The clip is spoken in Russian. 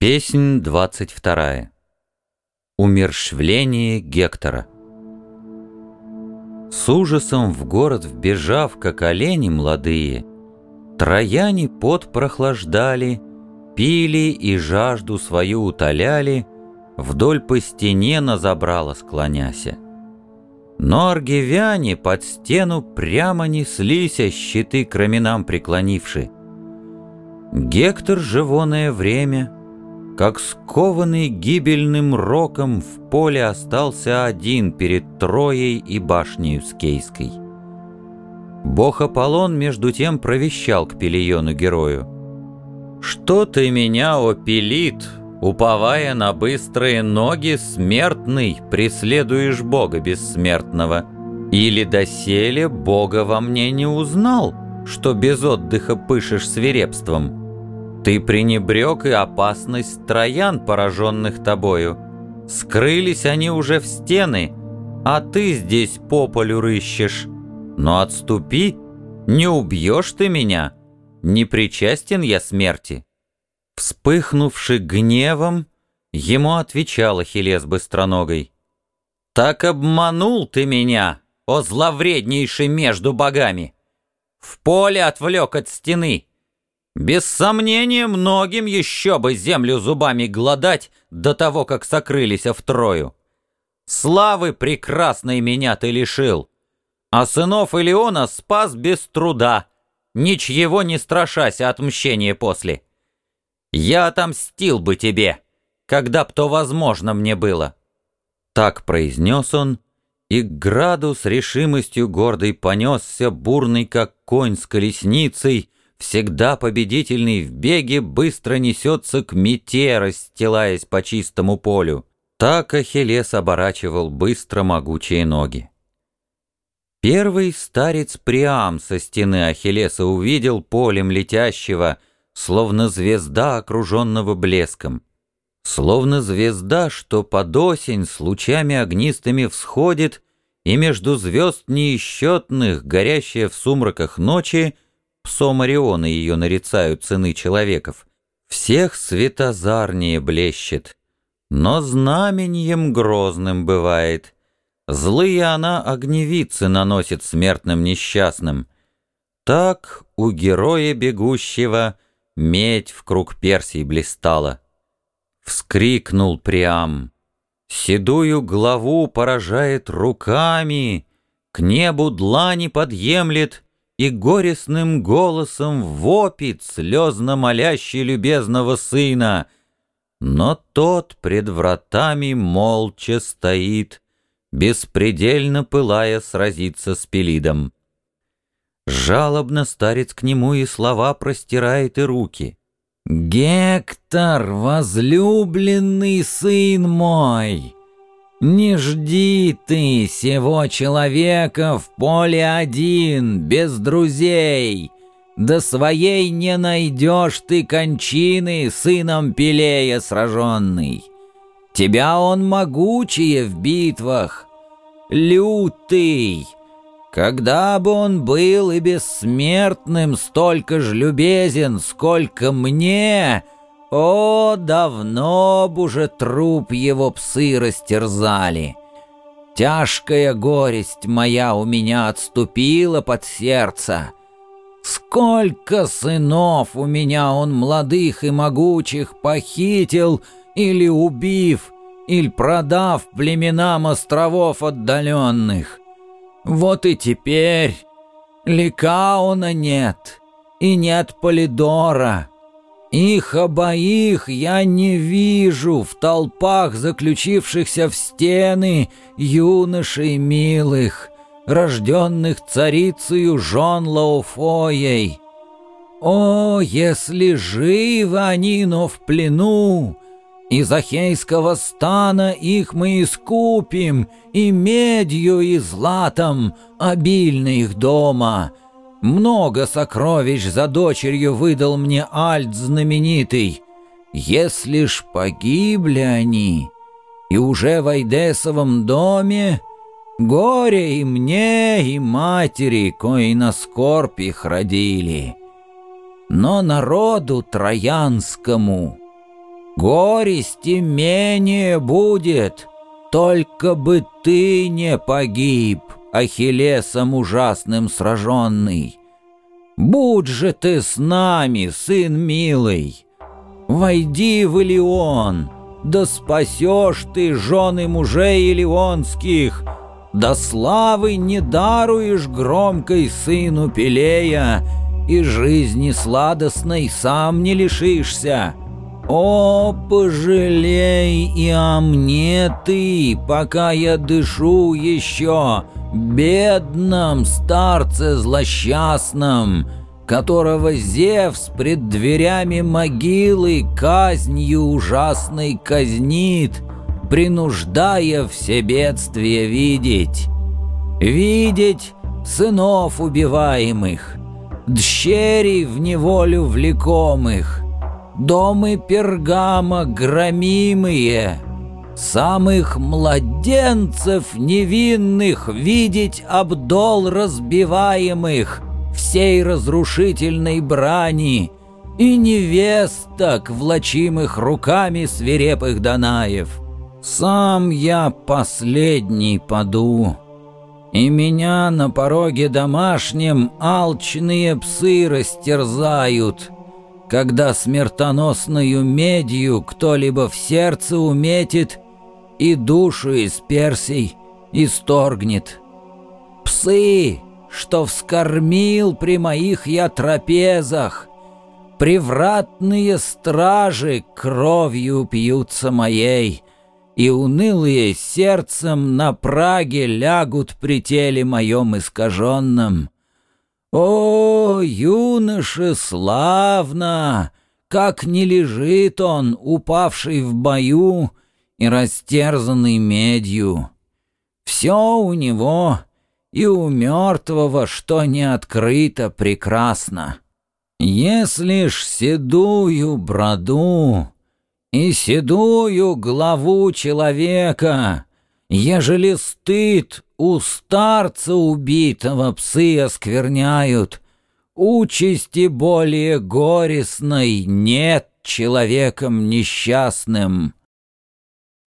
Песнь двадцать вторая. Умершвление Гектора. С ужасом в город вбежав, как олени молодые, Трояне пот прохлаждали, пили и жажду свою утоляли, Вдоль по стене на забрало склоняся. Но аргивяне под стену прямо неслись, а щиты к раменам преклонивши. Гектор живоное время — как скованный гибельным роком в поле остался один перед Троей и башнею Скейской. Бог Аполлон между тем провещал к Пелиону герою. «Что ты меня, о Пелит, уповая на быстрые ноги, смертный, преследуешь Бога бессмертного? Или доселе Бога во мне не узнал, что без отдыха пышешь свирепством?» Ты пренебрег и опасность троян, пораженных тобою. Скрылись они уже в стены, а ты здесь по полю рыщешь. Но отступи, не убьешь ты меня, не причастен я смерти». Вспыхнувши гневом, ему отвечал Ахиллес быстроногой. «Так обманул ты меня, о зловреднейший между богами! В поле отвлек от стены!» Без сомнения, многим еще бы землю зубами гладать до того, как сокрылись в Трою. Славы прекрасной меня ты лишил, а сынов Илеона спас без труда, ничего не страшась отмщения после. Я отомстил бы тебе, когда б то возможно мне было. Так произнес он, и к граду с решимостью гордой понесся, бурный, как конь с колесницей, всегда победительный в беге, быстро несется к мете, расстилаясь по чистому полю. Так Ахиллес оборачивал быстро могучие ноги. Первый старец Приам со стены Ахиллеса увидел полем летящего, словно звезда, окруженного блеском. Словно звезда, что под осень с лучами огнистыми всходит, и между звезд неисчетных, горящая в сумраках ночи, Псом Ориона ее нарицают сыны человеков. Всех светозарнее блещет, но знаменьем грозным бывает. Злые она огневицы наносит смертным несчастным. Так у героя бегущего медь в круг Персии блистала. Вскрикнул Приам. Седую главу поражает руками, К небу длани подъемлет и горестным голосом вопит, слезно молящий любезного сына. Но тот пред вратами молча стоит, беспредельно пылая сразиться с Пелидом. Жалобно старец к нему и слова простирает и руки. «Гектор, возлюбленный сын мой!» Не жди ты сего человека в поле один, без друзей. До своей не найдешь ты кончины, сыном Пелея сраженный. Тебя он могучие в битвах, лютый. Когда бы он был и бессмертным, столько ж любезен, сколько мне — о, давно б уже труп его псы растерзали. Тяжкая горесть моя у меня отступила под сердце. Сколько сынов у меня он молодых и могучих похитил или убив, или продав племенам островов отдаленных. Вот и теперь Ликаона нет, и нет Полидора, их обоих я не вижу в толпах заключившихся в стены юношей милых, рожденных царицею жен Лауфоей. О, если живы они, но в плену, из Ахейского стана их мы искупим, и медью, и златом обильно их дома — много сокровищ за дочерью выдал мне Альт знаменитый. Если ж погибли они, и уже в Айдесовом доме, горе и мне, и матери, кои на скорбь их родили. Но народу троянскому горести менее будет, только бы ты не погиб, Ахиллесом ужасным сраженный. Будь же ты с нами, сын милый, войди в Илион, да спасешь ты жены мужей илионских, да славы не даруешь громкой сыну Пелея, и жизни сладостной сам не лишишься. О, пожалей и о мне ты, пока я дышу еще, бедном старце злосчастном, которого Зевс пред дверями могилы казнью ужасной казнит, принуждая все бедствия видеть. Видеть сынов убиваемых, дщерей в неволю влекомых, домы пергама громимые, самых младенцев невинных видеть обдол разбиваемых всей разрушительной брани и невесток, влачимых руками свирепых Данаев. Сам я последний паду, и меня на пороге домашнем алчные псы растерзают, когда смертоносною медью кто-либо в сердце уметит и душу из персей исторгнет. Псы, что вскормил при моих я трапезах, Привратные стражи кровью пьются моей, И унылые сердцем на праге лягут при теле моем искаженном. О, юноша, славно! Как не лежит он, упавший в бою и растерзанный медью. Все у него и у мертвого, что не открыто, прекрасно. Если ж седую броду и седую главу человека, ежели стыд у старца убитого псы оскверняют, участи более горестной нет человеком несчастным.